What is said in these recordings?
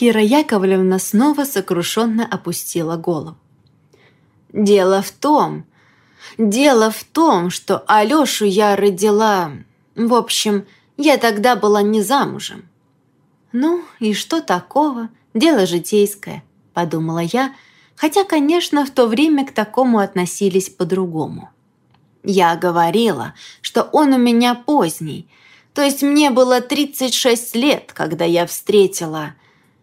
Кира Яковлевна снова сокрушенно опустила голову. «Дело в том, дело в том, что Алёшу я родила... В общем, я тогда была не замужем». «Ну, и что такого? Дело житейское», – подумала я, хотя, конечно, в то время к такому относились по-другому. Я говорила, что он у меня поздний, то есть мне было 36 лет, когда я встретила...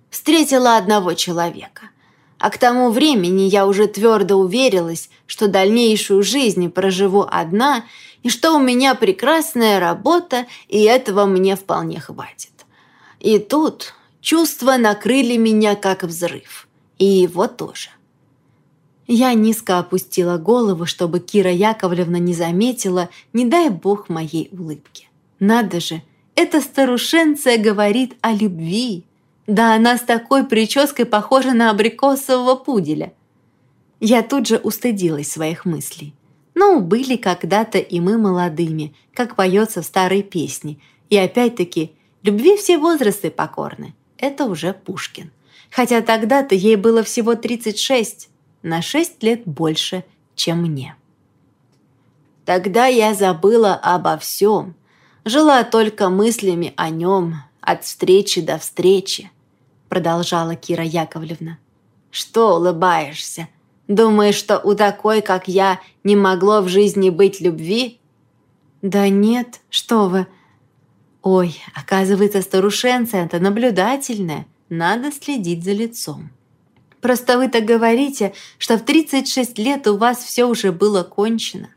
встретила одного человека. А к тому времени я уже твердо уверилась, что дальнейшую жизнь проживу одна и что у меня прекрасная работа, и этого мне вполне хватит. И тут чувства накрыли меня как взрыв. И его тоже. Я низко опустила голову, чтобы Кира Яковлевна не заметила, не дай бог моей улыбки. Надо же, эта старушенция говорит о любви. Да она с такой прической похожа на абрикосового пуделя. Я тут же устыдилась своих мыслей. Ну, были когда-то и мы молодыми, как поется в старой песне. И опять-таки, любви все возрасты покорны. Это уже Пушкин. Хотя тогда-то ей было всего 36, на 6 лет больше, чем мне. Тогда я забыла обо всем, жила только мыслями о нем, от встречи до встречи, продолжала Кира Яковлевна. Что улыбаешься? Думаешь, что у такой, как я, не могло в жизни быть любви? Да нет, что вы. Ой, оказывается, старушенция это наблюдательная. Надо следить за лицом. Просто вы так говорите, что в 36 лет у вас все уже было кончено.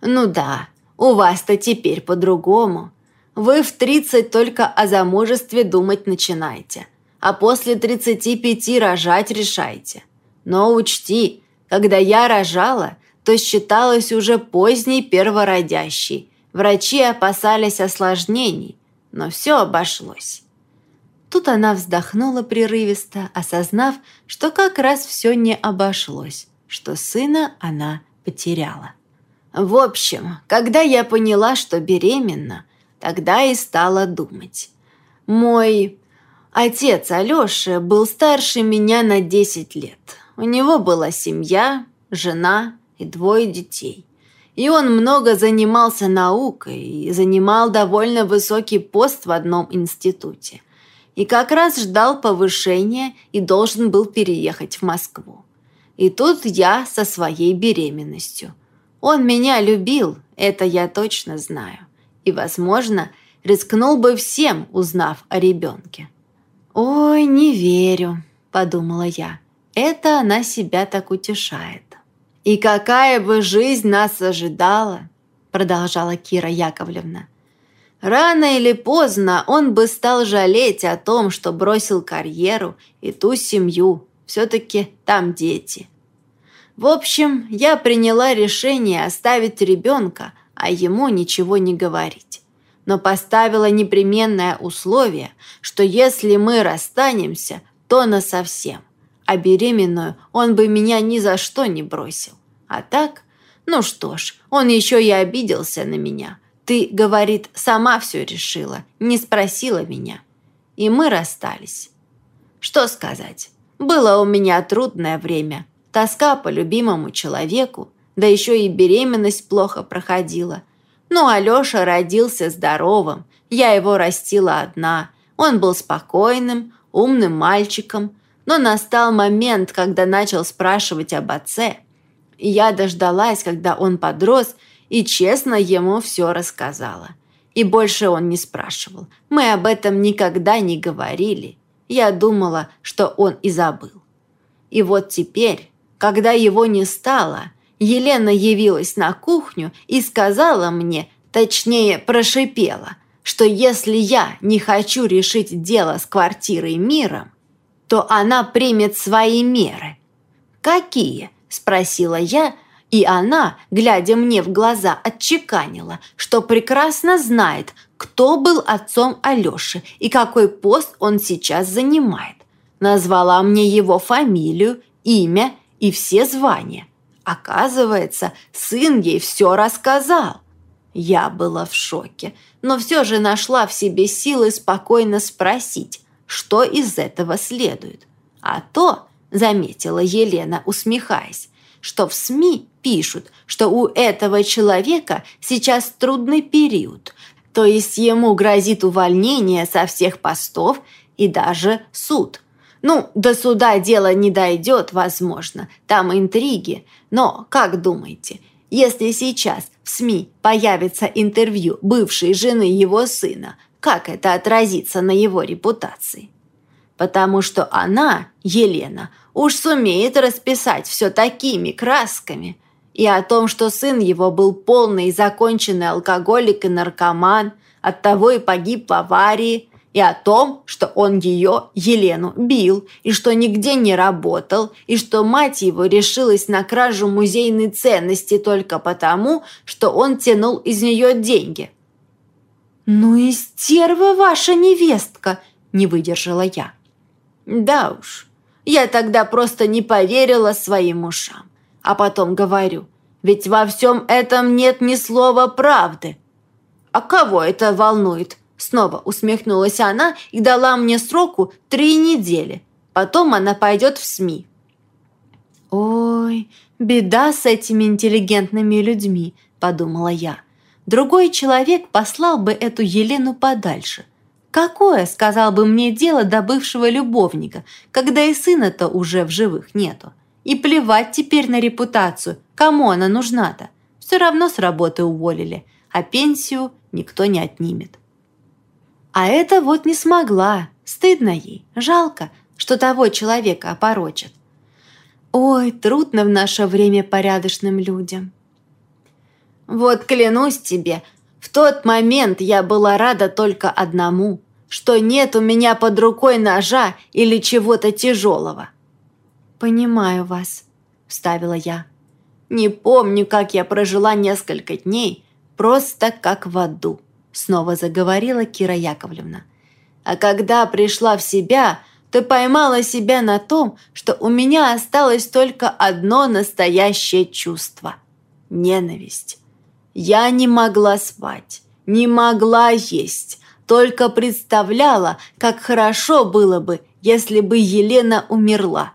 Ну да, у вас-то теперь по-другому. Вы в 30 только о замужестве думать начинаете, а после 35 рожать решаете. Но учти, когда я рожала, то считалась уже поздней первородящей. Врачи опасались осложнений, но все обошлось. Тут она вздохнула прерывисто, осознав, что как раз все не обошлось, что сына она потеряла. В общем, когда я поняла, что беременна, тогда и стала думать. Мой отец Алёша был старше меня на 10 лет. У него была семья, жена и двое детей. И он много занимался наукой и занимал довольно высокий пост в одном институте – и как раз ждал повышения и должен был переехать в Москву. И тут я со своей беременностью. Он меня любил, это я точно знаю. И, возможно, рискнул бы всем, узнав о ребенке. «Ой, не верю», – подумала я. «Это она себя так утешает». «И какая бы жизнь нас ожидала», – продолжала Кира Яковлевна. Рано или поздно он бы стал жалеть о том, что бросил карьеру и ту семью. Все-таки там дети. В общем, я приняла решение оставить ребенка, а ему ничего не говорить. Но поставила непременное условие, что если мы расстанемся, то насовсем. А беременную он бы меня ни за что не бросил. А так, ну что ж, он еще и обиделся на меня – ты, говорит, сама все решила, не спросила меня. И мы расстались. Что сказать? Было у меня трудное время. Тоска по любимому человеку, да еще и беременность плохо проходила. Ну, Алеша родился здоровым, я его растила одна. Он был спокойным, умным мальчиком, но настал момент, когда начал спрашивать об отце. Я дождалась, когда он подрос и честно ему все рассказала. И больше он не спрашивал. Мы об этом никогда не говорили. Я думала, что он и забыл. И вот теперь, когда его не стало, Елена явилась на кухню и сказала мне, точнее прошипела, что если я не хочу решить дело с квартирой миром, то она примет свои меры. «Какие?» – спросила я, и она, глядя мне в глаза, отчеканила, что прекрасно знает, кто был отцом Алёши и какой пост он сейчас занимает. Назвала мне его фамилию, имя и все звания. Оказывается, сын ей все рассказал. Я была в шоке, но все же нашла в себе силы спокойно спросить, что из этого следует. А то, заметила Елена, усмехаясь, что в СМИ пишут, что у этого человека сейчас трудный период, то есть ему грозит увольнение со всех постов и даже суд. Ну, до суда дело не дойдет, возможно, там интриги, но, как думаете, если сейчас в СМИ появится интервью бывшей жены его сына, как это отразится на его репутации? Потому что она, Елена, уж сумеет расписать все такими красками. И о том, что сын его был полный и законченный алкоголик и наркоман, оттого и погиб в аварии, и о том, что он ее, Елену, бил, и что нигде не работал, и что мать его решилась на кражу музейной ценности только потому, что он тянул из нее деньги. «Ну и стерва ваша невестка!» – не выдержала я. «Да уж, я тогда просто не поверила своим ушам. А потом говорю, ведь во всем этом нет ни слова правды. А кого это волнует?» Снова усмехнулась она и дала мне сроку три недели. Потом она пойдет в СМИ. «Ой, беда с этими интеллигентными людьми», – подумала я. «Другой человек послал бы эту Елену подальше. Какое, сказал бы мне, дело до бывшего любовника, когда и сына-то уже в живых нету? И плевать теперь на репутацию, кому она нужна-то? Все равно с работы уволили, а пенсию никто не отнимет. А это вот не смогла, стыдно ей, жалко, что того человека опорочат. Ой, трудно в наше время порядочным людям. Вот клянусь тебе, в тот момент я была рада только одному, что нет у меня под рукой ножа или чего-то тяжелого. «Понимаю вас», – вставила я. «Не помню, как я прожила несколько дней, просто как в аду», – снова заговорила Кира Яковлевна. «А когда пришла в себя, то поймала себя на том, что у меня осталось только одно настоящее чувство – ненависть. Я не могла спать, не могла есть, только представляла, как хорошо было бы, если бы Елена умерла.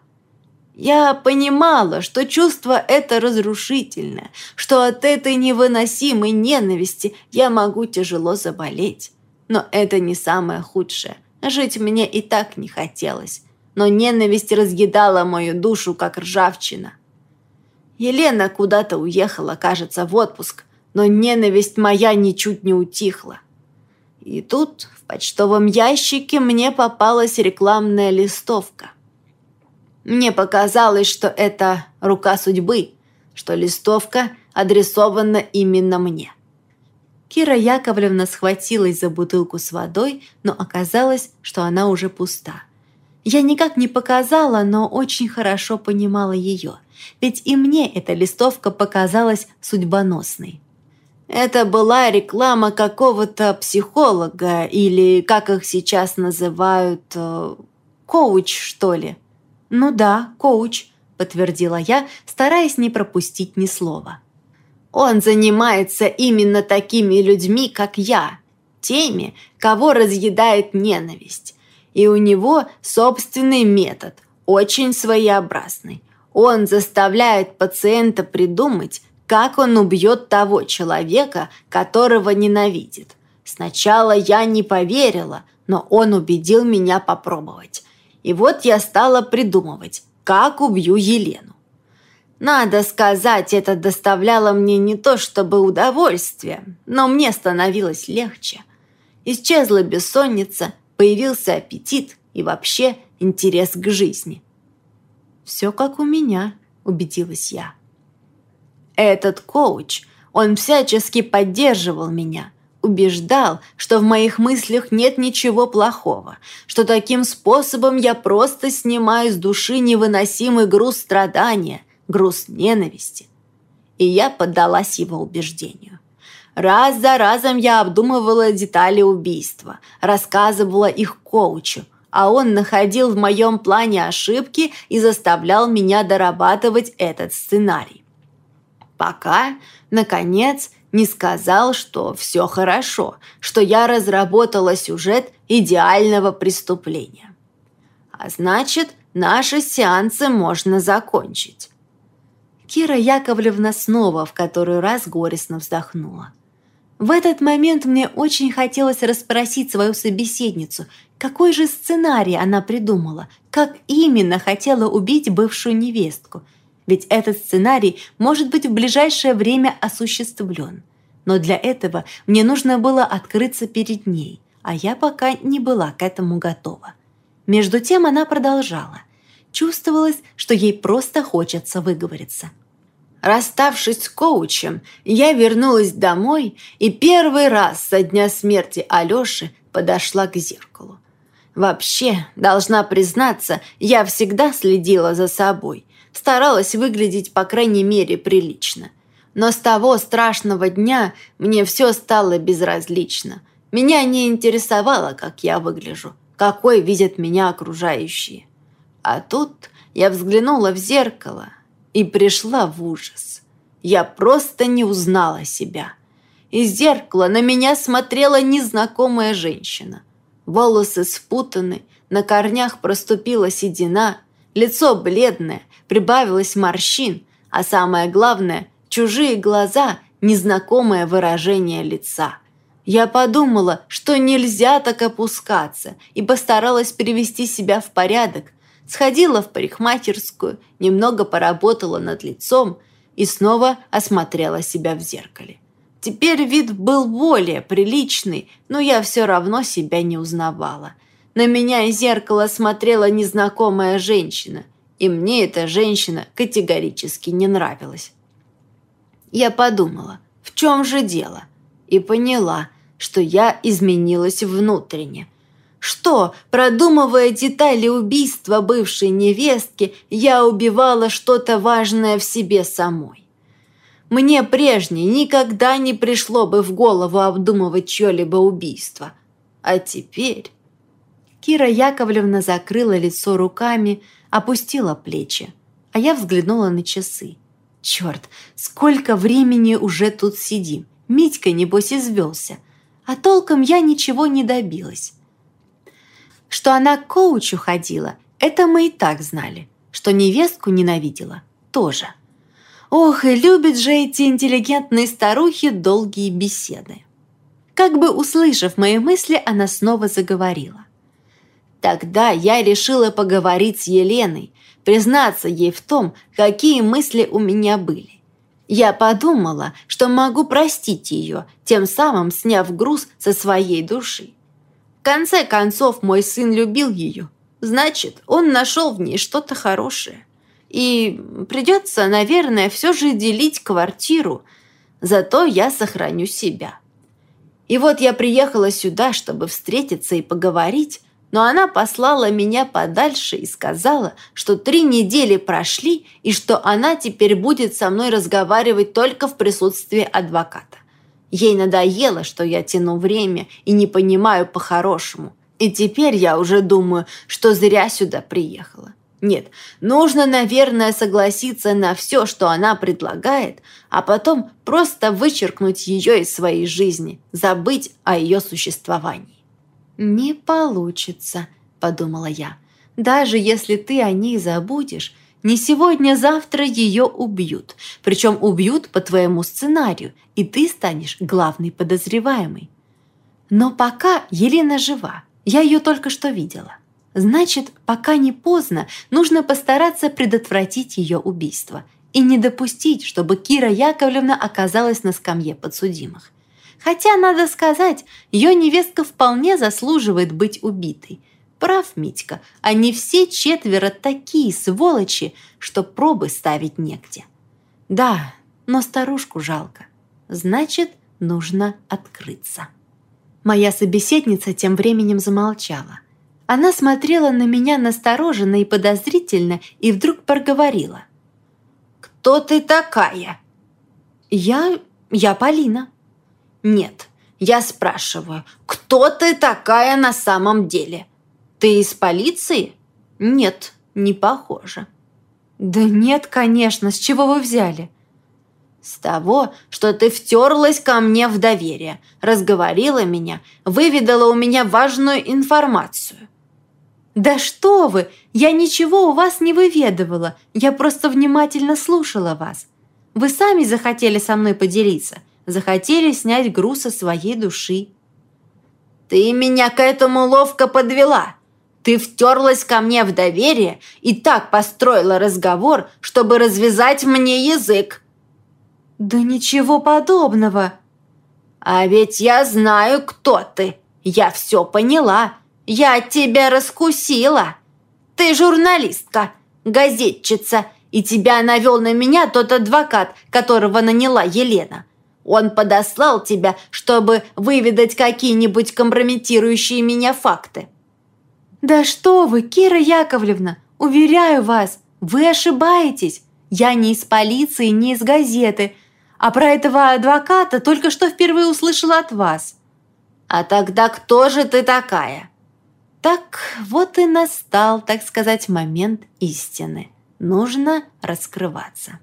Я понимала, что чувство это разрушительное, что от этой невыносимой ненависти я могу тяжело заболеть. Но это не самое худшее. Жить мне и так не хотелось. Но ненависть разъедала мою душу, как ржавчина. Елена куда-то уехала, кажется, в отпуск, но ненависть моя ничуть не утихла. И тут в почтовом ящике мне попалась рекламная листовка. Мне показалось, что это рука судьбы, что листовка адресована именно мне. Кира Яковлевна схватилась за бутылку с водой, но оказалось, что она уже пуста. Я никак не показала, но очень хорошо понимала ее, ведь и мне эта листовка показалась судьбоносной. Это была реклама какого-то психолога или, как их сейчас называют, э, коуч, что ли. «Ну да, коуч», – подтвердила я, стараясь не пропустить ни слова. «Он занимается именно такими людьми, как я, теми, кого разъедает ненависть. И у него собственный метод, очень своеобразный. Он заставляет пациента придумать, как он убьет того человека, которого ненавидит. Сначала я не поверила, но он убедил меня попробовать. И вот я стала придумывать, как убью Елену. Надо сказать, это доставляло мне не то чтобы удовольствие, но мне становилось легче. Исчезла бессонница, появился аппетит и вообще интерес к жизни. «Все как у меня», – убедилась я. Этот коуч, он всячески поддерживал меня, убеждал, что в моих мыслях нет ничего плохого, что таким способом я просто снимаю с души невыносимый груз страдания, груз ненависти. И я поддалась его убеждению. Раз за разом я обдумывала детали убийства, рассказывала их коучу, а он находил в моем плане ошибки и заставлял меня дорабатывать этот сценарий пока, наконец, не сказал, что все хорошо, что я разработала сюжет идеального преступления. А значит, наши сеансы можно закончить. Кира Яковлевна снова в который раз горестно вздохнула. В этот момент мне очень хотелось расспросить свою собеседницу, какой же сценарий она придумала, как именно хотела убить бывшую невестку. Ведь этот сценарий может быть в ближайшее время осуществлен. Но для этого мне нужно было открыться перед ней, а я пока не была к этому готова. Между тем она продолжала. Чувствовалось, что ей просто хочется выговориться. Расставшись с коучем, я вернулась домой и первый раз со дня смерти Алёши подошла к зеркалу. Вообще, должна признаться, я всегда следила за собой, старалась выглядеть, по крайней мере, прилично. Но с того страшного дня мне все стало безразлично. Меня не интересовало, как я выгляжу, какой видят меня окружающие. А тут я взглянула в зеркало – и пришла в ужас. Я просто не узнала себя. Из зеркала на меня смотрела незнакомая женщина. Волосы спутаны, на корнях проступила седина, лицо бледное, прибавилось морщин, а самое главное – чужие глаза, незнакомое выражение лица. Я подумала, что нельзя так опускаться, и постаралась привести себя в порядок, сходила в парикмахерскую, немного поработала над лицом и снова осмотрела себя в зеркале. Теперь вид был более приличный, но я все равно себя не узнавала. На меня из зеркала смотрела незнакомая женщина, и мне эта женщина категорически не нравилась. Я подумала, в чем же дело, и поняла, что я изменилась внутренне – что, продумывая детали убийства бывшей невестки, я убивала что-то важное в себе самой? Мне прежней никогда не пришло бы в голову обдумывать чье-либо убийство. А теперь... Кира Яковлевна закрыла лицо руками, опустила плечи, а я взглянула на часы. Черт, сколько времени уже тут сидим. Митька, небось, извелся. А толком я ничего не добилась. Что она к коучу ходила, это мы и так знали. Что невестку ненавидела, тоже. Ох, и любят же эти интеллигентные старухи долгие беседы. Как бы услышав мои мысли, она снова заговорила. Тогда я решила поговорить с Еленой, признаться ей в том, какие мысли у меня были. Я подумала, что могу простить ее, тем самым сняв груз со своей души конце концов, мой сын любил ее. Значит, он нашел в ней что-то хорошее. И придется, наверное, все же делить квартиру. Зато я сохраню себя. И вот я приехала сюда, чтобы встретиться и поговорить, но она послала меня подальше и сказала, что три недели прошли и что она теперь будет со мной разговаривать только в присутствии адвоката. Ей надоело, что я тяну время и не понимаю по-хорошему. И теперь я уже думаю, что зря сюда приехала. Нет, нужно, наверное, согласиться на все, что она предлагает, а потом просто вычеркнуть ее из своей жизни, забыть о ее существовании. «Не получится», – подумала я. «Даже если ты о ней забудешь, не сегодня-завтра ее убьют. Причем убьют по твоему сценарию, и ты станешь главной подозреваемой. Но пока Елена жива. Я ее только что видела. Значит, пока не поздно, нужно постараться предотвратить ее убийство и не допустить, чтобы Кира Яковлевна оказалась на скамье подсудимых. Хотя, надо сказать, ее невестка вполне заслуживает быть убитой – Прав Митька, они все четверо такие сволочи, что пробы ставить негде. Да, но старушку жалко. Значит, нужно открыться. Моя собеседница тем временем замолчала. Она смотрела на меня настороженно и подозрительно и вдруг проговорила. «Кто ты такая?» «Я... я Полина». «Нет, я спрашиваю, кто ты такая на самом деле?» «Ты из полиции?» «Нет, не похоже». «Да нет, конечно, с чего вы взяли?» С того, что ты втерлась ко мне в доверие, разговорила меня, выведала у меня важную информацию. «Да что вы! Я ничего у вас не выведывала. Я просто внимательно слушала вас. Вы сами захотели со мной поделиться, захотели снять груз со своей души». «Ты меня к этому ловко подвела. Ты втерлась ко мне в доверие и так построила разговор, чтобы развязать мне язык». «Да ничего подобного!» «А ведь я знаю, кто ты. Я все поняла. Я тебя раскусила. Ты журналистка, газетчица, и тебя навел на меня тот адвокат, которого наняла Елена. Он подослал тебя, чтобы выведать какие-нибудь компрометирующие меня факты». «Да что вы, Кира Яковлевна, уверяю вас, вы ошибаетесь. Я не из полиции, не из газеты, а про этого адвоката только что впервые услышала от вас». «А тогда кто же ты такая?» Так вот и настал, так сказать, момент истины. Нужно раскрываться.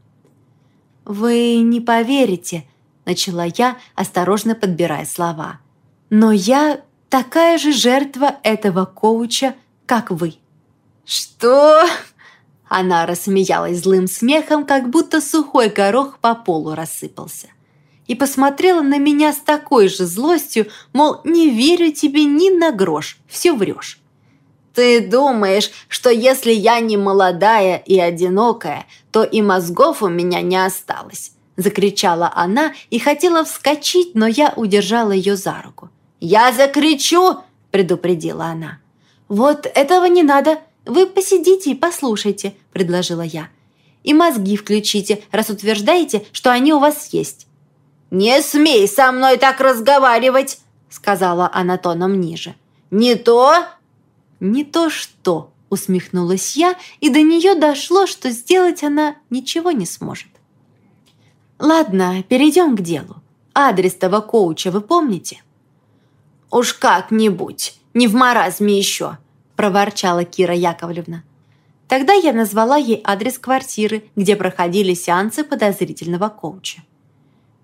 «Вы не поверите», – начала я, осторожно подбирая слова. «Но я такая же жертва этого коуча, как вы». «Что?» Она рассмеялась злым смехом, как будто сухой горох по полу рассыпался. И посмотрела на меня с такой же злостью, мол, не верю тебе ни на грош, все врешь. «Ты думаешь, что если я не молодая и одинокая, то и мозгов у меня не осталось?» Закричала она и хотела вскочить, но я удержала ее за руку. «Я закричу!» – предупредила она. «Вот этого не надо!» «Вы посидите и послушайте», – предложила я. «И мозги включите, раз утверждаете, что они у вас есть». «Не смей со мной так разговаривать», – сказала она тоном ниже. «Не то?» «Не то что», – усмехнулась я, и до нее дошло, что сделать она ничего не сможет. «Ладно, перейдем к делу. Адрес того коуча вы помните?» «Уж как-нибудь, не в маразме еще», – проворчала Кира Яковлевна. Тогда я назвала ей адрес квартиры, где проходили сеансы подозрительного коуча.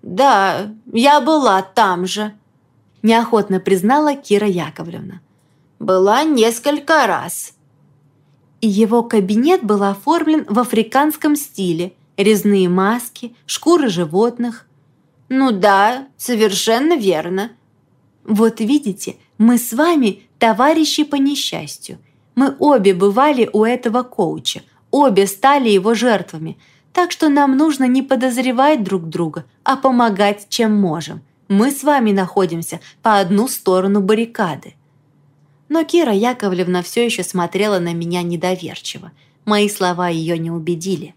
«Да, я была там же», – неохотно признала Кира Яковлевна. «Была несколько раз». И его кабинет был оформлен в африканском стиле. Резные маски, шкуры животных. «Ну да, совершенно верно». «Вот видите, мы с вами товарищи по несчастью. Мы обе бывали у этого коуча, обе стали его жертвами, так что нам нужно не подозревать друг друга, а помогать, чем можем. Мы с вами находимся по одну сторону баррикады». Но Кира Яковлевна все еще смотрела на меня недоверчиво. Мои слова ее не убедили.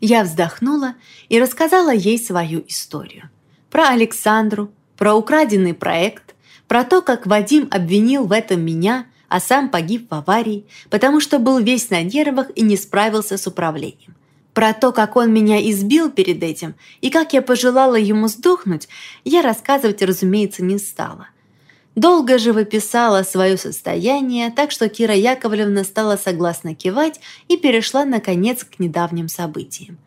Я вздохнула и рассказала ей свою историю. Про Александру, про украденный проект, про то, как Вадим обвинил в этом меня, а сам погиб в аварии, потому что был весь на нервах и не справился с управлением. Про то, как он меня избил перед этим и как я пожелала ему сдохнуть, я рассказывать, разумеется, не стала. Долго же выписала свое состояние, так что Кира Яковлевна стала согласно кивать и перешла, наконец, к недавним событиям.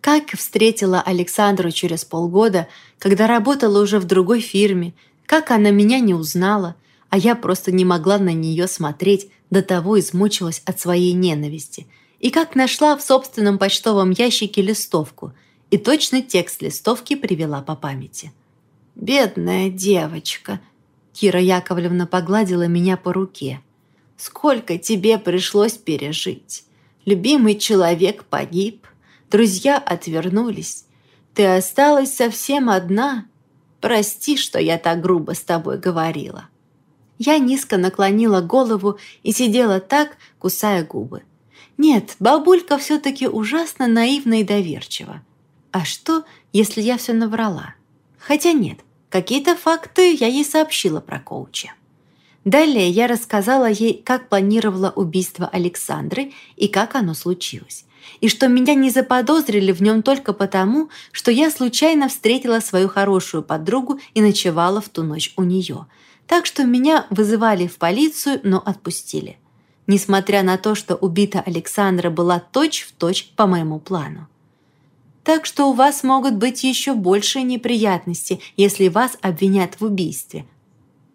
Как встретила Александру через полгода, когда работала уже в другой фирме, как она меня не узнала, а я просто не могла на нее смотреть, до того измучилась от своей ненависти. И как нашла в собственном почтовом ящике листовку, и точно текст листовки привела по памяти. «Бедная девочка!» Кира Яковлевна погладила меня по руке. «Сколько тебе пришлось пережить! Любимый человек погиб, друзья отвернулись. Ты осталась совсем одна, Прости, что я так грубо с тобой говорила». Я низко наклонила голову и сидела так, кусая губы. Нет, бабулька все-таки ужасно наивна и доверчива. А что, если я все наврала? Хотя нет, какие-то факты я ей сообщила про коуча. Далее я рассказала ей, как планировала убийство Александры и как оно случилось и что меня не заподозрили в нем только потому, что я случайно встретила свою хорошую подругу и ночевала в ту ночь у нее. Так что меня вызывали в полицию, но отпустили. Несмотря на то, что убита Александра была точь-в-точь точь по моему плану. Так что у вас могут быть еще большие неприятности, если вас обвинят в убийстве».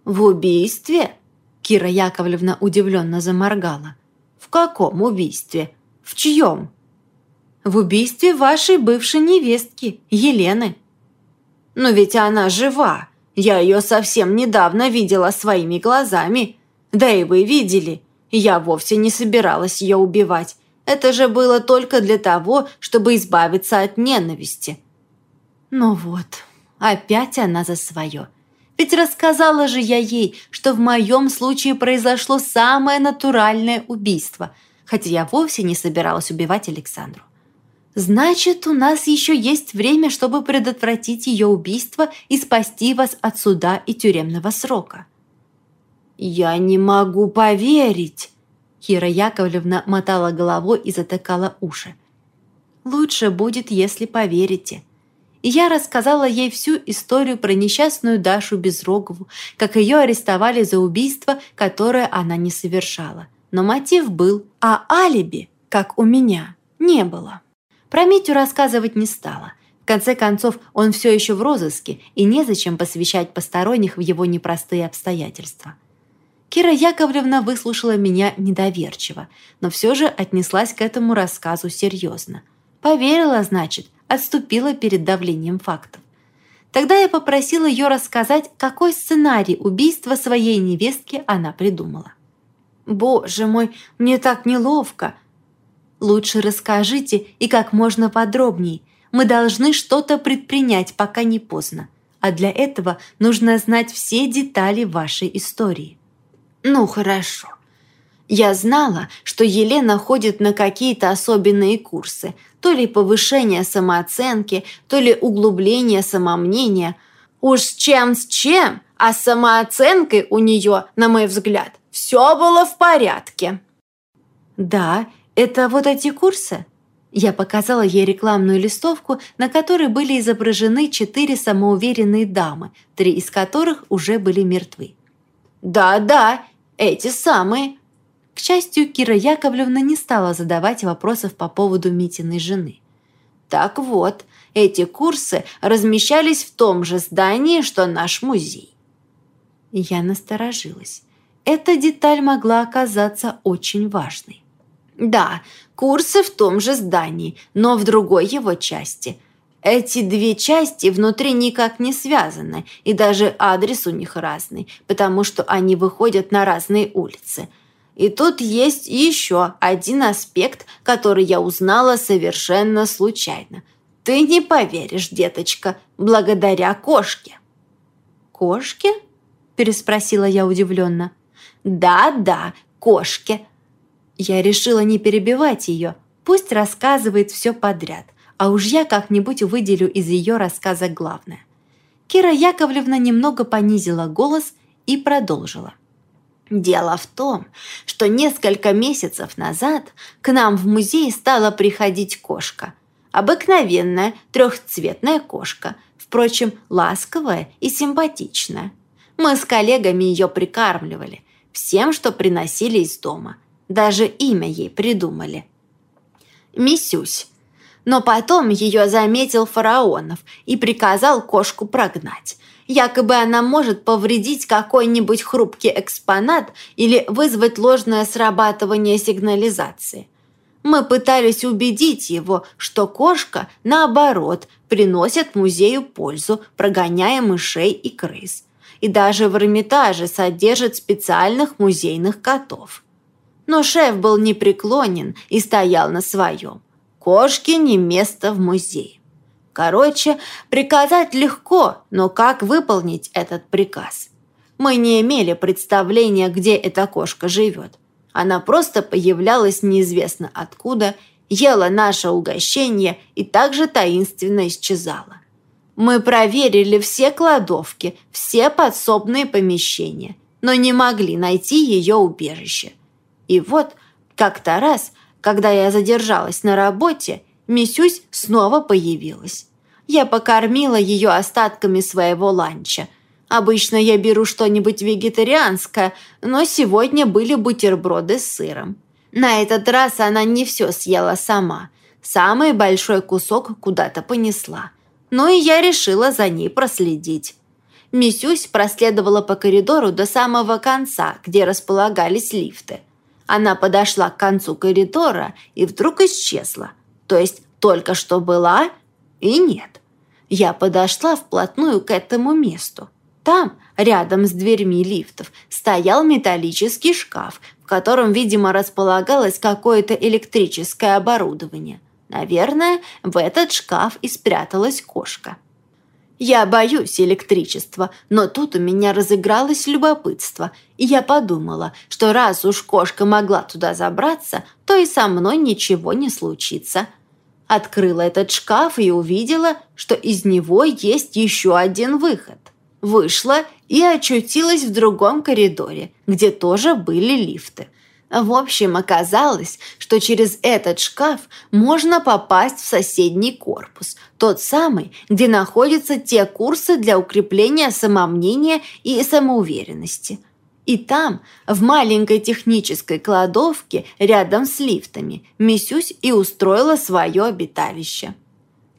«В убийстве?» Кира Яковлевна удивленно заморгала. «В каком убийстве? В чьем?» «В убийстве вашей бывшей невестки, Елены». «Но ведь она жива. Я ее совсем недавно видела своими глазами. Да и вы видели. Я вовсе не собиралась ее убивать. Это же было только для того, чтобы избавиться от ненависти». «Ну вот, опять она за свое». Ведь рассказала же я ей, что в моем случае произошло самое натуральное убийство, хотя я вовсе не собиралась убивать Александру. Значит, у нас еще есть время, чтобы предотвратить ее убийство и спасти вас от суда и тюремного срока. «Я не могу поверить!» Кира Яковлевна мотала головой и затыкала уши. «Лучше будет, если поверите», и я рассказала ей всю историю про несчастную Дашу Безрогову, как ее арестовали за убийство, которое она не совершала. Но мотив был, а алиби, как у меня, не было. Про Митю рассказывать не стала. В конце концов, он все еще в розыске, и незачем посвящать посторонних в его непростые обстоятельства. Кира Яковлевна выслушала меня недоверчиво, но все же отнеслась к этому рассказу серьезно. Поверила, значит, отступила перед давлением фактов. Тогда я попросила ее рассказать, какой сценарий убийства своей невестки она придумала. «Боже мой, мне так неловко!» «Лучше расскажите и как можно подробнее. Мы должны что-то предпринять, пока не поздно. А для этого нужно знать все детали вашей истории». «Ну, хорошо. Я знала, что Елена ходит на какие-то особенные курсы, то ли повышение самооценки, то ли углубление самомнения. Уж с чем с чем, а с самооценкой у нее, на мой взгляд, все было в порядке. Да, это вот эти курсы? Я показала ей рекламную листовку, на которой были изображены четыре самоуверенные дамы, три из которых уже были мертвы. «Да-да, эти самые», к счастью, Кира Яковлевна не стала задавать вопросов по поводу Митиной жены. Так вот, эти курсы размещались в том же здании, что наш музей. Я насторожилась. Эта деталь могла оказаться очень важной. Да, курсы в том же здании, но в другой его части. Эти две части внутри никак не связаны, и даже адрес у них разный, потому что они выходят на разные улицы – и тут есть еще один аспект, который я узнала совершенно случайно. Ты не поверишь, деточка, благодаря кошке». «Кошке?» – переспросила я удивленно. «Да-да, кошке». Я решила не перебивать ее, пусть рассказывает все подряд, а уж я как-нибудь выделю из ее рассказа главное. Кира Яковлевна немного понизила голос и продолжила. Дело в том, что несколько месяцев назад к нам в музей стала приходить кошка. Обыкновенная трехцветная кошка, впрочем, ласковая и симпатичная. Мы с коллегами ее прикармливали, всем, что приносили из дома. Даже имя ей придумали. Мисюсь. Но потом ее заметил фараонов и приказал кошку прогнать, Якобы она может повредить какой-нибудь хрупкий экспонат или вызвать ложное срабатывание сигнализации. Мы пытались убедить его, что кошка, наоборот, приносит музею пользу, прогоняя мышей и крыс. И даже в Эрмитаже содержит специальных музейных котов. Но шеф был непреклонен и стоял на своем. Кошке не место в музее. Короче, приказать легко, но как выполнить этот приказ? Мы не имели представления, где эта кошка живет. Она просто появлялась неизвестно откуда, ела наше угощение и также таинственно исчезала. Мы проверили все кладовки, все подсобные помещения, но не могли найти ее убежище. И вот как-то раз, когда я задержалась на работе, Мисюсь снова появилась. Я покормила ее остатками своего ланча. Обычно я беру что-нибудь вегетарианское, но сегодня были бутерброды с сыром. На этот раз она не все съела сама. самый большой кусок куда-то понесла. Ну и я решила за ней проследить. Мисюсь проследовала по коридору до самого конца, где располагались лифты. Она подошла к концу коридора и вдруг исчезла. То есть только что была и нет. Я подошла вплотную к этому месту. Там, рядом с дверьми лифтов, стоял металлический шкаф, в котором, видимо, располагалось какое-то электрическое оборудование. Наверное, в этот шкаф и спряталась кошка. Я боюсь электричества, но тут у меня разыгралось любопытство, и я подумала, что раз уж кошка могла туда забраться, то и со мной ничего не случится. Открыла этот шкаф и увидела, что из него есть еще один выход. Вышла и очутилась в другом коридоре, где тоже были лифты. В общем, оказалось, что через этот шкаф можно попасть в соседний корпус, тот самый, где находятся те курсы для укрепления самомнения и самоуверенности. И там, в маленькой технической кладовке рядом с лифтами, Мисюсь и устроила свое обиталище.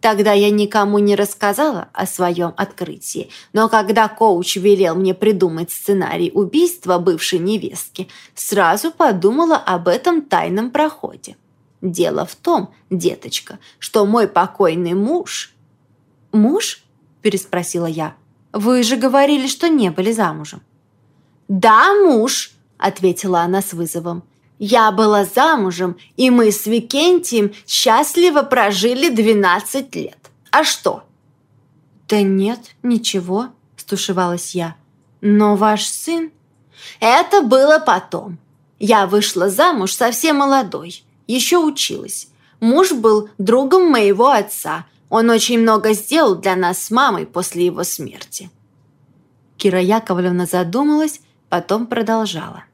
Тогда я никому не рассказала о своем открытии, но когда коуч велел мне придумать сценарий убийства бывшей невестки, сразу подумала об этом тайном проходе. Дело в том, деточка, что мой покойный муж... «Муж?» – переспросила я. «Вы же говорили, что не были замужем». «Да, муж», – ответила она с вызовом. Я была замужем, и мы с Викентием счастливо прожили 12 лет. А что?» «Да нет, ничего», – стушевалась я. «Но ваш сын...» «Это было потом. Я вышла замуж совсем молодой, еще училась. Муж был другом моего отца. Он очень много сделал для нас с мамой после его смерти». Кира Яковлевна задумалась, потом продолжала.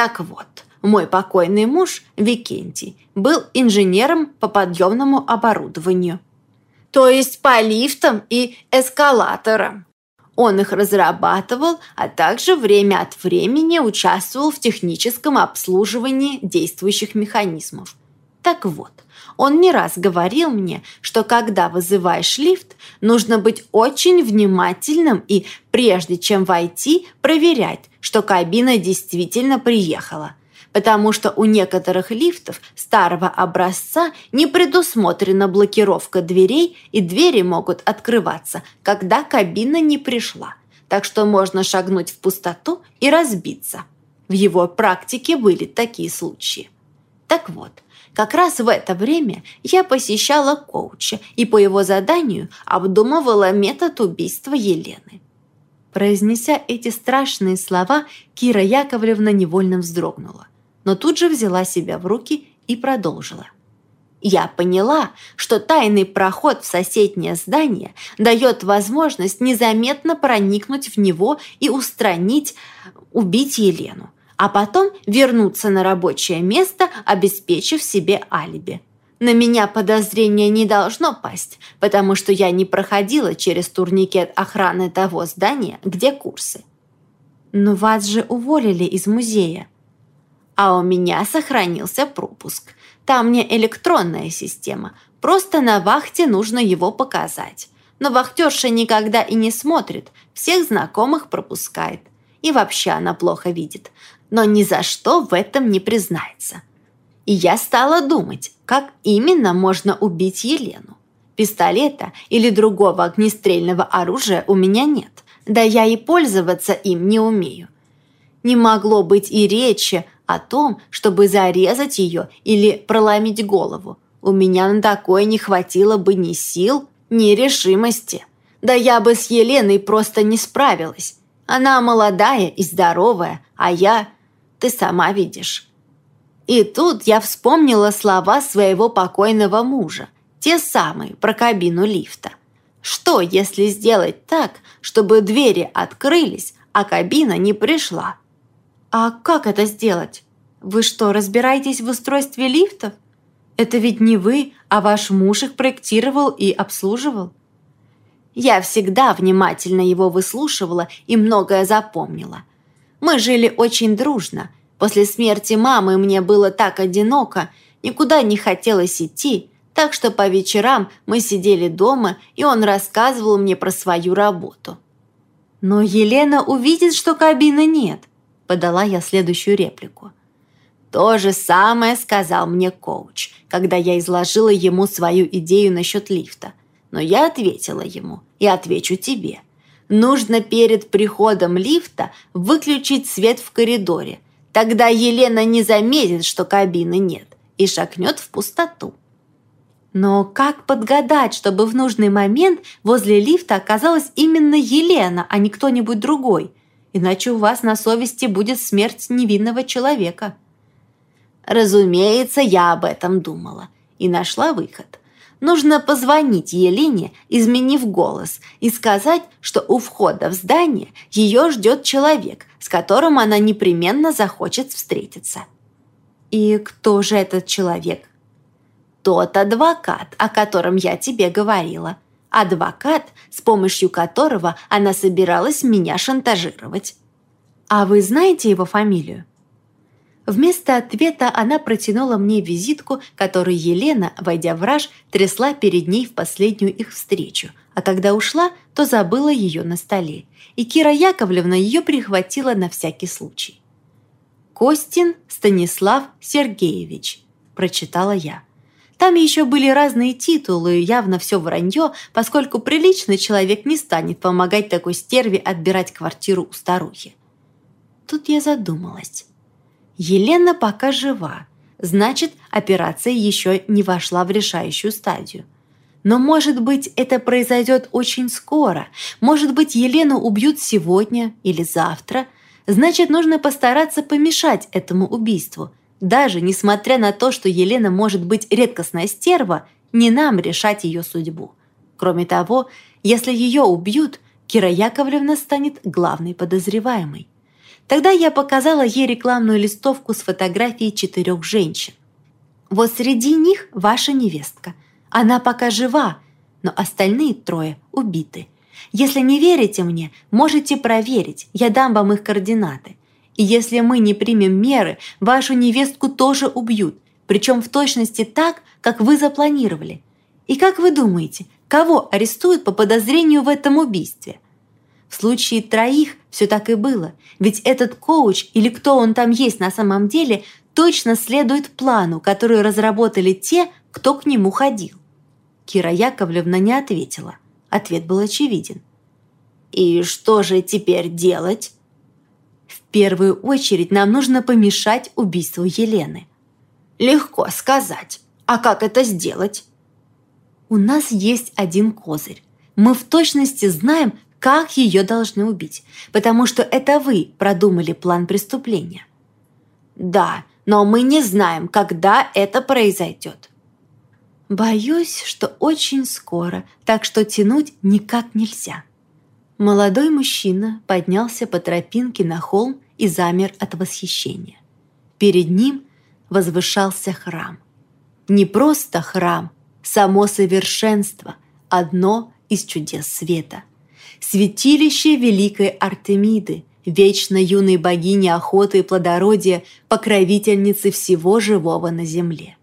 Так вот, мой покойный муж, Викентий, был инженером по подъемному оборудованию. То есть по лифтам и эскалаторам. Он их разрабатывал, а также время от времени участвовал в техническом обслуживании действующих механизмов. Так вот, он не раз говорил мне, что когда вызываешь лифт, нужно быть очень внимательным и, прежде чем войти, проверять, что кабина действительно приехала. Потому что у некоторых лифтов старого образца не предусмотрена блокировка дверей, и двери могут открываться, когда кабина не пришла. Так что можно шагнуть в пустоту и разбиться. В его практике были такие случаи. Так вот, как раз в это время я посещала коуча и по его заданию обдумывала метод убийства Елены. Произнеся эти страшные слова, Кира Яковлевна невольно вздрогнула, но тут же взяла себя в руки и продолжила. Я поняла, что тайный проход в соседнее здание дает возможность незаметно проникнуть в него и устранить, убить Елену а потом вернуться на рабочее место, обеспечив себе алиби. На меня подозрение не должно пасть, потому что я не проходила через турникет охраны того здания, где курсы. Но вас же уволили из музея. А у меня сохранился пропуск. Там не электронная система, просто на вахте нужно его показать. Но вахтерша никогда и не смотрит, всех знакомых пропускает. И вообще она плохо видит но ни за что в этом не признается. И я стала думать, как именно можно убить Елену. Пистолета или другого огнестрельного оружия у меня нет, да я и пользоваться им не умею. Не могло быть и речи о том, чтобы зарезать ее или проломить голову. У меня на такое не хватило бы ни сил, ни решимости. Да я бы с Еленой просто не справилась. Она молодая и здоровая, а я ты сама видишь». И тут я вспомнила слова своего покойного мужа, те самые про кабину лифта. Что, если сделать так, чтобы двери открылись, а кабина не пришла? А как это сделать? Вы что, разбираетесь в устройстве лифтов? Это ведь не вы, а ваш муж их проектировал и обслуживал. Я всегда внимательно его выслушивала и многое запомнила. Мы жили очень дружно. После смерти мамы мне было так одиноко. никуда не хотелось идти, так что по вечерам мы сидели дома, и он рассказывал мне про свою работу. «Но Елена увидит, что кабины нет», – подала я следующую реплику. То же самое сказал мне коуч, когда я изложила ему свою идею насчет лифта. Но я ответила ему и отвечу тебе. Нужно перед приходом лифта выключить свет в коридоре. Тогда Елена не заметит, что кабины нет, и шагнет в пустоту. Но как подгадать, чтобы в нужный момент возле лифта оказалась именно Елена, а не кто-нибудь другой? Иначе у вас на совести будет смерть невинного человека. Разумеется, я об этом думала и нашла выход. Нужно позвонить Елене, изменив голос, и сказать, что у входа в здание ее ждет человек, с которым она непременно захочет встретиться. И кто же этот человек? тот адвокат, о котором я тебе говорила. Адвокат, с помощью которого она собиралась меня шантажировать. А вы знаете его фамилию? Вместо ответа она протянула мне визитку, которую Елена, войдя в раж, трясла перед ней в последнюю их встречу, а когда ушла, то забыла ее на столе, и Кира Яковлевна ее прихватила на всякий случай. «Костин Станислав Сергеевич», – прочитала я. Там еще были разные титулы, явно все вранье, поскольку приличный человек не станет помогать такой стерве отбирать квартиру у старухи. Тут я задумалась. Елена пока жива, значит, операция еще не вошла в решающую стадию. Но, может быть, это произойдет очень скоро. Может быть, Елену убьют сегодня или завтра. Значит, нужно постараться помешать этому убийству – даже несмотря на то, что Елена может быть редкостная стерва, не нам решать ее судьбу. Кроме того, если ее убьют, Кира Яковлевна станет главной подозреваемой. Тогда я показала ей рекламную листовку с фотографией четырех женщин. Вот среди них ваша невестка. Она пока жива, но остальные трое убиты. Если не верите мне, можете проверить, я дам вам их координаты. И если мы не примем меры, вашу невестку тоже убьют, причем в точности так, как вы запланировали. И как вы думаете, кого арестуют по подозрению в этом убийстве? В случае троих все так и было, ведь этот коуч или кто он там есть на самом деле точно следует плану, который разработали те, кто к нему ходил. Кира Яковлевна не ответила. Ответ был очевиден. «И что же теперь делать?» В первую очередь нам нужно помешать убийству Елены. Легко сказать. А как это сделать? У нас есть один козырь. Мы в точности знаем, как ее должны убить, потому что это вы продумали план преступления. Да, но мы не знаем, когда это произойдет. Боюсь, что очень скоро, так что тянуть никак нельзя. Молодой мужчина поднялся по тропинке на холм и замер от восхищения. Перед ним возвышался храм. Не просто храм, само совершенство, одно из чудес света. Святилище великой Артемиды, вечно юной богини охоты и плодородия, покровительницы всего живого на земле.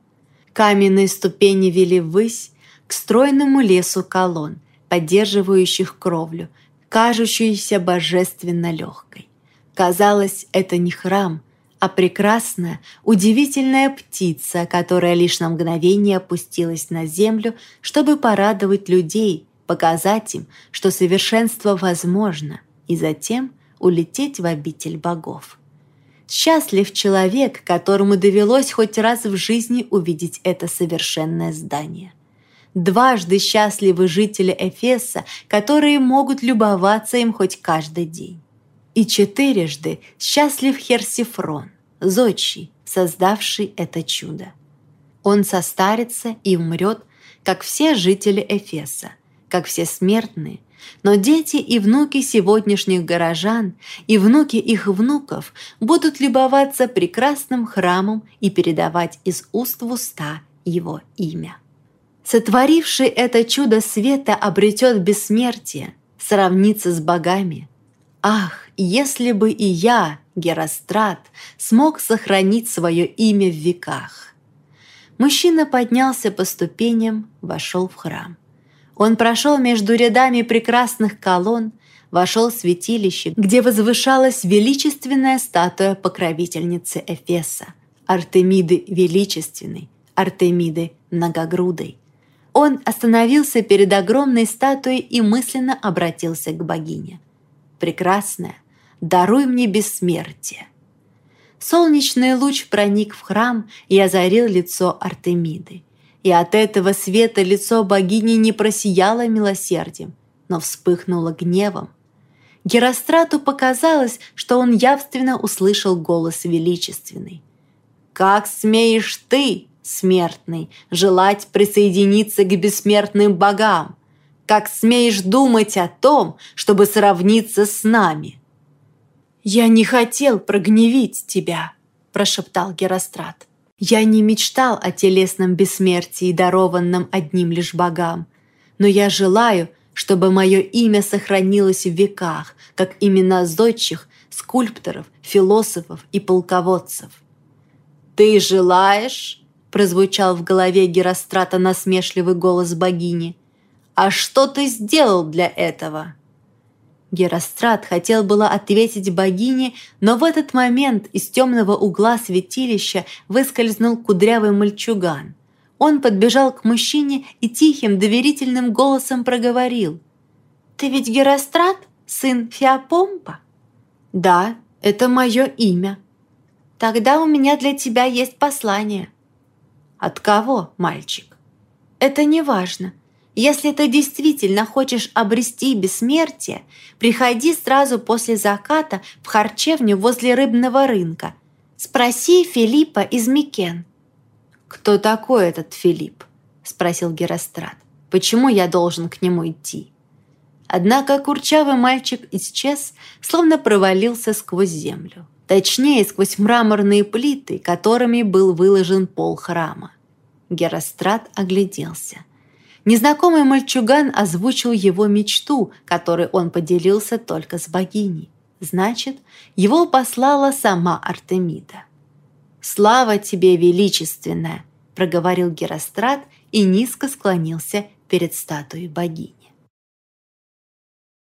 Каменные ступени вели ввысь к стройному лесу колонн, поддерживающих кровлю – кажущуюся божественно легкой. Казалось, это не храм, а прекрасная, удивительная птица, которая лишь на мгновение опустилась на землю, чтобы порадовать людей, показать им, что совершенство возможно, и затем улететь в обитель богов. Счастлив человек, которому довелось хоть раз в жизни увидеть это совершенное здание. Дважды счастливы жители Эфеса, которые могут любоваться им хоть каждый день. И четырежды счастлив Херсифрон, зодчий, создавший это чудо. Он состарится и умрет, как все жители Эфеса, как все смертные, но дети и внуки сегодняшних горожан и внуки их внуков будут любоваться прекрасным храмом и передавать из уст в уста его имя сотворивший это чудо света обретет бессмертие, сравнится с богами. Ах, если бы и я, Герострат, смог сохранить свое имя в веках! Мужчина поднялся по ступеням, вошел в храм. Он прошел между рядами прекрасных колонн, вошел в святилище, где возвышалась величественная статуя покровительницы Эфеса, Артемиды Величественной, Артемиды Многогрудой. Он остановился перед огромной статуей и мысленно обратился к богине. «Прекрасная, даруй мне бессмертие». Солнечный луч проник в храм и озарил лицо Артемиды. И от этого света лицо богини не просияло милосердием, но вспыхнуло гневом. Герострату показалось, что он явственно услышал голос величественный. «Как смеешь ты, смертный, желать присоединиться к бессмертным богам? Как смеешь думать о том, чтобы сравниться с нами?» «Я не хотел прогневить тебя», – прошептал Герострат. «Я не мечтал о телесном бессмертии, дарованном одним лишь богам, но я желаю, чтобы мое имя сохранилось в веках, как имена зодчих, скульпторов, философов и полководцев. «Ты желаешь?» – прозвучал в голове Герострата насмешливый голос богини. «А что ты сделал для этого?» Герострат хотел было ответить богине, но в этот момент из темного угла святилища выскользнул кудрявый мальчуган. Он подбежал к мужчине и тихим, доверительным голосом проговорил. «Ты ведь Герострат, сын Феопомпа?» «Да, это мое имя». «Тогда у меня для тебя есть послание». «От кого, мальчик?» «Это не важно. Если ты действительно хочешь обрести бессмертие, приходи сразу после заката в харчевню возле рыбного рынка. Спроси Филиппа из Микен. «Кто такой этот Филипп?» – спросил Герострат. «Почему я должен к нему идти?» Однако курчавый мальчик исчез, словно провалился сквозь землю. Точнее, сквозь мраморные плиты, которыми был выложен пол храма. Герострат огляделся. Незнакомый мальчуган озвучил его мечту, которой он поделился только с богиней. Значит, его послала сама Артемида. «Слава тебе, величественная!» – проговорил Герострат и низко склонился перед статуей богини.